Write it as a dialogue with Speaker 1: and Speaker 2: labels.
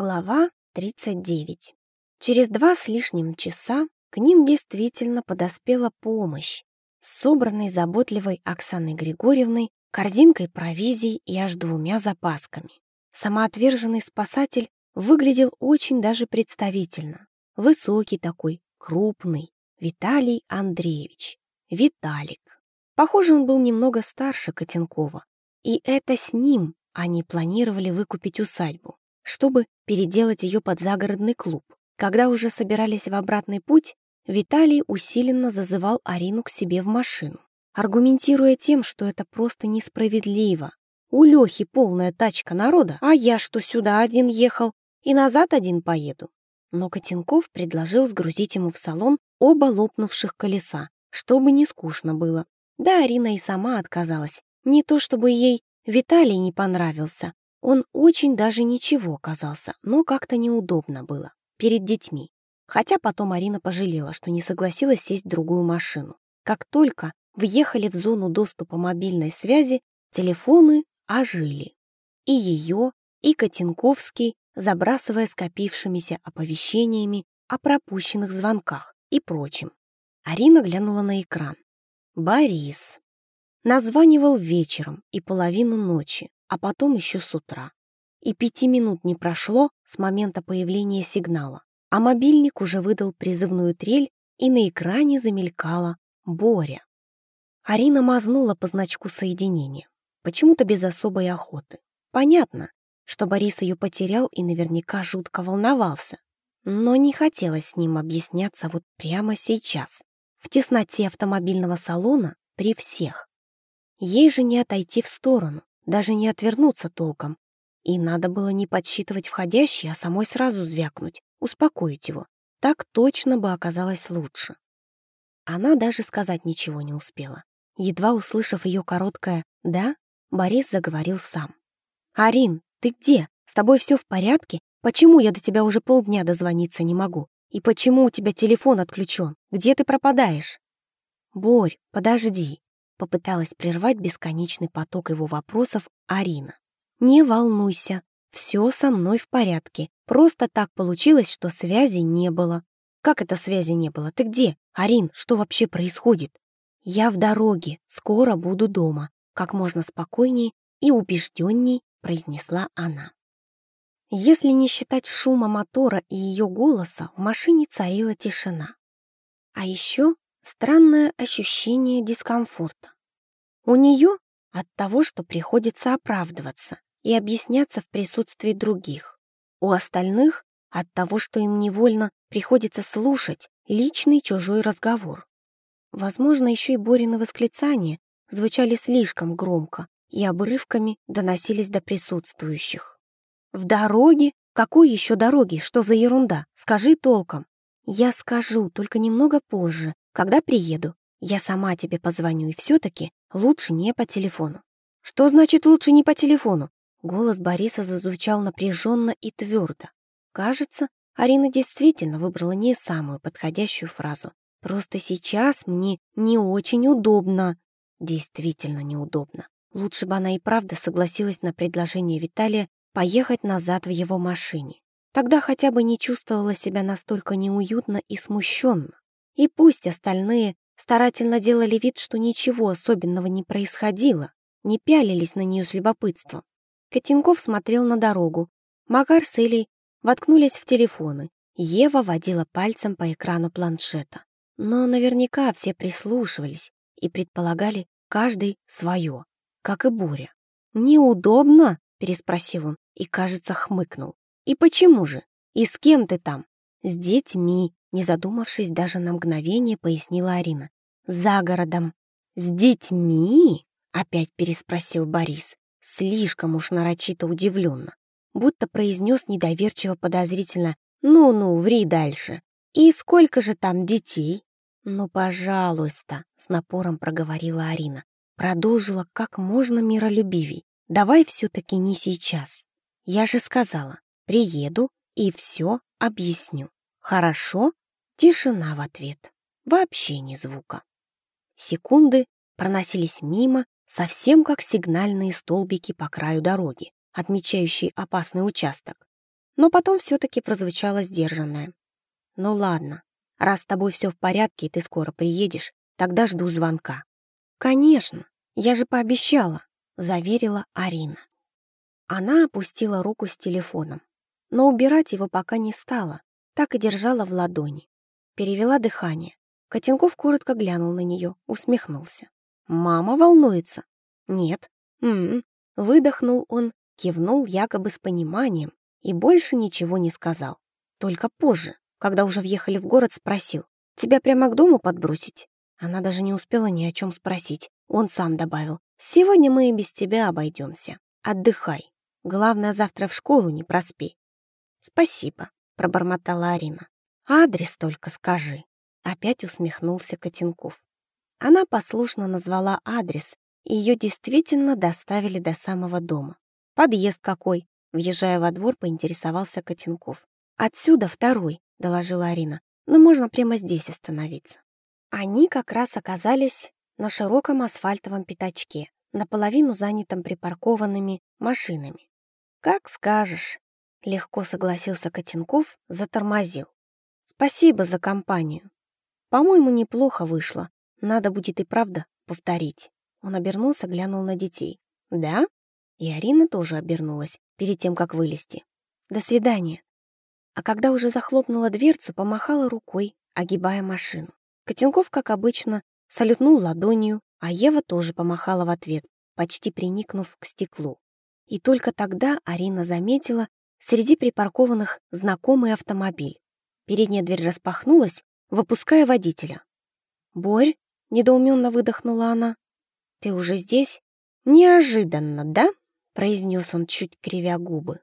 Speaker 1: Глава 39. Через два с лишним часа к ним действительно подоспела помощь собранной заботливой Оксаной Григорьевной корзинкой провизии и аж двумя запасками. Самоотверженный спасатель выглядел очень даже представительно. Высокий такой, крупный. Виталий Андреевич. Виталик. Похоже, он был немного старше Котенкова. И это с ним они планировали выкупить усадьбу чтобы переделать ее под загородный клуб. Когда уже собирались в обратный путь, Виталий усиленно зазывал Арину к себе в машину, аргументируя тем, что это просто несправедливо. У Лехи полная тачка народа, а я что сюда один ехал и назад один поеду. Но Котенков предложил сгрузить ему в салон оба лопнувших колеса, чтобы не скучно было. Да, Арина и сама отказалась. Не то чтобы ей Виталий не понравился, он очень даже ничего оказался, но как-то неудобно было. Перед детьми. Хотя потом Арина пожалела, что не согласилась сесть в другую машину. Как только въехали в зону доступа мобильной связи, телефоны ожили. И ее, и Котенковский, забрасывая скопившимися оповещениями о пропущенных звонках и прочем. Арина глянула на экран. Борис. Названивал вечером и половину ночи, а потом еще с утра. И пяти минут не прошло с момента появления сигнала, а мобильник уже выдал призывную трель, и на экране замелькала Боря. Арина мазнула по значку соединения, почему-то без особой охоты. Понятно, что Борис ее потерял и наверняка жутко волновался, но не хотелось с ним объясняться вот прямо сейчас, в тесноте автомобильного салона при всех. Ей же не отойти в сторону, даже не отвернуться толком. И надо было не подсчитывать входящий, а самой сразу звякнуть, успокоить его. Так точно бы оказалось лучше. Она даже сказать ничего не успела. Едва услышав ее короткое «да», Борис заговорил сам. «Арин, ты где? С тобой все в порядке? Почему я до тебя уже полдня дозвониться не могу? И почему у тебя телефон отключен? Где ты пропадаешь?» «Борь, подожди», Попыталась прервать бесконечный поток его вопросов Арина. «Не волнуйся, все со мной в порядке. Просто так получилось, что связи не было». «Как это связи не было? Ты где? Арин, что вообще происходит?» «Я в дороге, скоро буду дома», как можно спокойнее и убежденней произнесла она. Если не считать шума мотора и ее голоса, в машине царила тишина. А еще странное ощущение дискомфорта. У нее от того, что приходится оправдываться и объясняться в присутствии других. У остальных от того, что им невольно приходится слушать личный чужой разговор. Возможно, еще и Борины восклицания звучали слишком громко и обрывками доносились до присутствующих. «В дороге? Какой еще дороге? Что за ерунда? Скажи толком». «Я скажу, только немного позже, когда приеду. Я сама тебе позвоню, и все-таки лучше не по телефону». «Что значит лучше не по телефону?» Голос Бориса зазвучал напряженно и твердо. Кажется, Арина действительно выбрала не самую подходящую фразу. «Просто сейчас мне не очень удобно». Действительно неудобно. Лучше бы она и правда согласилась на предложение Виталия поехать назад в его машине. Тогда хотя бы не чувствовала себя настолько неуютно и смущенно. И пусть остальные старательно делали вид, что ничего особенного не происходило, не пялились на нее с любопытством. Котенков смотрел на дорогу. Макар с Илей воткнулись в телефоны. Ева водила пальцем по экрану планшета. Но наверняка все прислушивались и предполагали каждый свое, как и Боря. «Неудобно?» — переспросил он и, кажется, хмыкнул. «И почему же? И с кем ты там?» «С детьми», не задумавшись даже на мгновение, пояснила Арина. «За городом». «С детьми?» — опять переспросил Борис, слишком уж нарочито удивленно, будто произнес недоверчиво подозрительно «Ну-ну, ври дальше». «И сколько же там детей?» «Ну, пожалуйста», — с напором проговорила Арина. Продолжила как можно миролюбивей. «Давай все-таки не сейчас. Я же сказала, приеду и все объясню. Хорошо?» Тишина в ответ. Вообще ни звука. Секунды проносились мимо, совсем как сигнальные столбики по краю дороги, отмечающие опасный участок. но потом все-таки прозвучало сдержанное. «Ну ладно, раз с тобой все в порядке и ты скоро приедешь, тогда жду звонка». «Конечно, я же пообещала», — заверила Арина. Она опустила руку с телефоном, но убирать его пока не стала, так и держала в ладони. Перевела дыхание. Котенков коротко глянул на нее, усмехнулся. «Мама волнуется?» «Нет». М -м -м. Выдохнул он, кивнул якобы с пониманием и больше ничего не сказал. Только позже, когда уже въехали в город, спросил. «Тебя прямо к дому подбросить?» Она даже не успела ни о чем спросить. Он сам добавил. «Сегодня мы и без тебя обойдемся. Отдыхай. Главное, завтра в школу не проспей». «Спасибо», — пробормотала Арина. «Адрес только скажи». Опять усмехнулся Котенков. Она послушно назвала адрес, и ее действительно доставили до самого дома. «Подъезд какой?» Въезжая во двор, поинтересовался Котенков. «Отсюда второй», — доложила Арина. «Но можно прямо здесь остановиться». Они как раз оказались на широком асфальтовом пятачке, наполовину занятом припаркованными машинами. «Как скажешь», — легко согласился Котенков, затормозил. «Спасибо за компанию. По-моему, неплохо вышло. Надо будет и правда повторить». Он обернулся, глянул на детей. «Да?» И Арина тоже обернулась перед тем, как вылезти. «До свидания». А когда уже захлопнула дверцу, помахала рукой, огибая машину. Котенков, как обычно, салютнул ладонью, а Ева тоже помахала в ответ, почти приникнув к стеклу. И только тогда Арина заметила среди припаркованных знакомый автомобиль. Передняя дверь распахнулась, выпуская водителя. «Борь?» — недоуменно выдохнула она. «Ты уже здесь?» «Неожиданно, да?» — произнес он, чуть кривя губы.